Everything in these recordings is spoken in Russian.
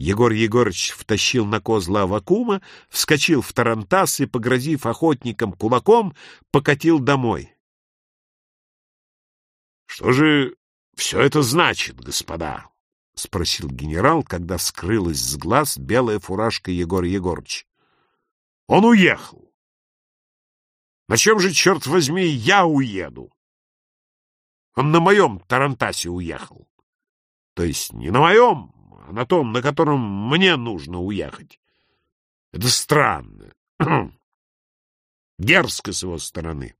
Егор Егорыч втащил на козла Авакума, вскочил в тарантас и, погрозив охотникам кулаком, покатил домой. — Что же все это значит, господа? — спросил генерал, когда скрылась с глаз белая фуражка Егора Егорыча. — Он уехал. На чем же, черт возьми, я уеду? Он на моем тарантасе уехал. То есть не на моем, а на том, на котором мне нужно уехать. Это странно. Дерзко с его стороны.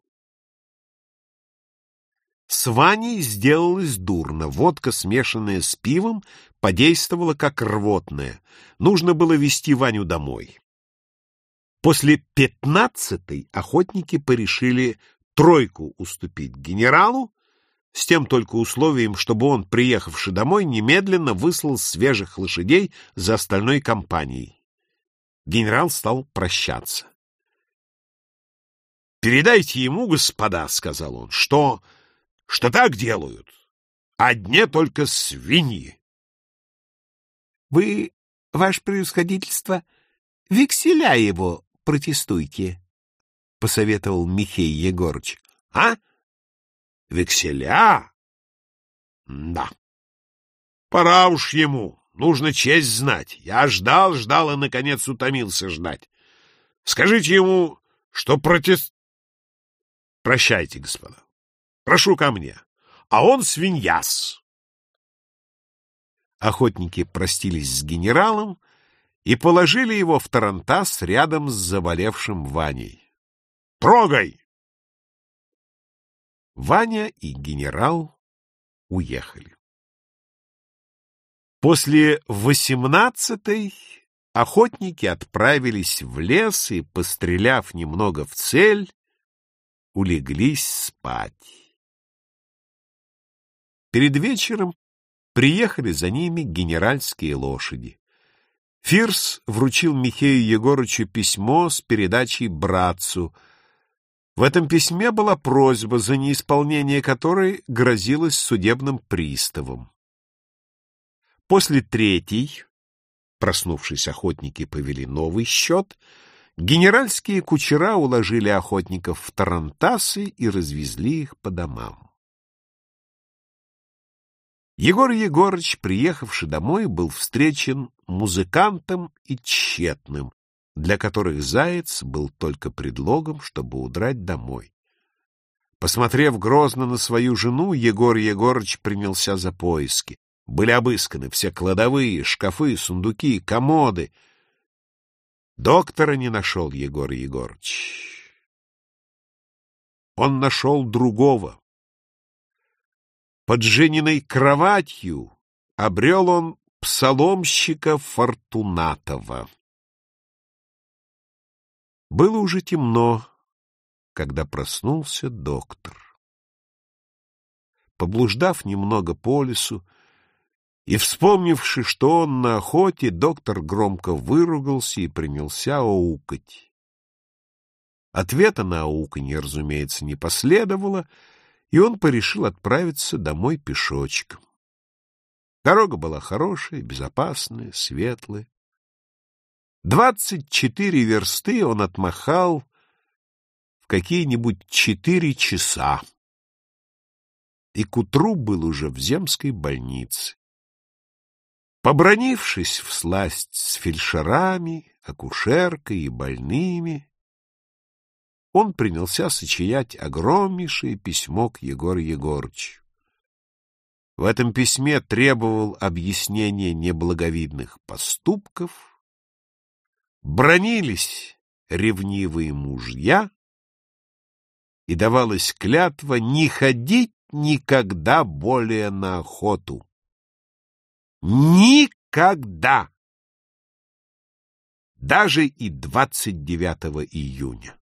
С Ваней сделалось дурно. Водка, смешанная с пивом, подействовала как рвотная. Нужно было везти Ваню домой. После пятнадцатой охотники порешили тройку уступить генералу, с тем только условием, чтобы он, приехавший домой, немедленно выслал свежих лошадей за остальной компанией. Генерал стал прощаться. «Передайте ему, господа, — сказал он, — что что так делают. Одни только свиньи. — Вы, ваше превосходительство, векселя его протестуйте, — посоветовал Михей Егорыч. — А? Векселя? Да. Пора уж ему. Нужно честь знать. Я ждал, ждал и, наконец, утомился ждать. Скажите ему, что протест... Прощайте, господа. Прошу ко мне. А он свиньяс. Охотники простились с генералом и положили его в тарантас рядом с заболевшим Ваней. «Трогай!» Ваня и генерал уехали. После восемнадцатой охотники отправились в лес и, постреляв немного в цель, улеглись спать. Перед вечером приехали за ними генеральские лошади. Фирс вручил Михею Егорычу письмо с передачей братцу. В этом письме была просьба, за неисполнение которой грозилось судебным приставом. После третьей, проснувшись охотники повели новый счет, генеральские кучера уложили охотников в тарантасы и развезли их по домам. Егор Егорыч, приехавший домой, был встречен музыкантом и тщетным, для которых заяц был только предлогом, чтобы удрать домой. Посмотрев грозно на свою жену, Егор Егорыч принялся за поиски. Были обысканы все кладовые, шкафы, сундуки, комоды. Доктора не нашел Егор Егорыч. Он нашел другого, под Жениной кроватью обрел он псаломщика Фортунатова. Было уже темно, когда проснулся доктор. Поблуждав немного по лесу и вспомнивши, что он на охоте, доктор громко выругался и принялся аукать. Ответа на ауканье, разумеется, не последовало — и он порешил отправиться домой пешочком. Дорога была хорошая, безопасная, светлая. Двадцать четыре версты он отмахал в какие-нибудь четыре часа, и к утру был уже в земской больнице. Побронившись в сласть с фельдшерами, акушеркой и больными, он принялся сочинять огромнейшее письмо к Егору Егорычу. В этом письме требовал объяснения неблаговидных поступков, бронились ревнивые мужья и давалась клятва не ходить никогда более на охоту. Никогда! Даже и 29 июня.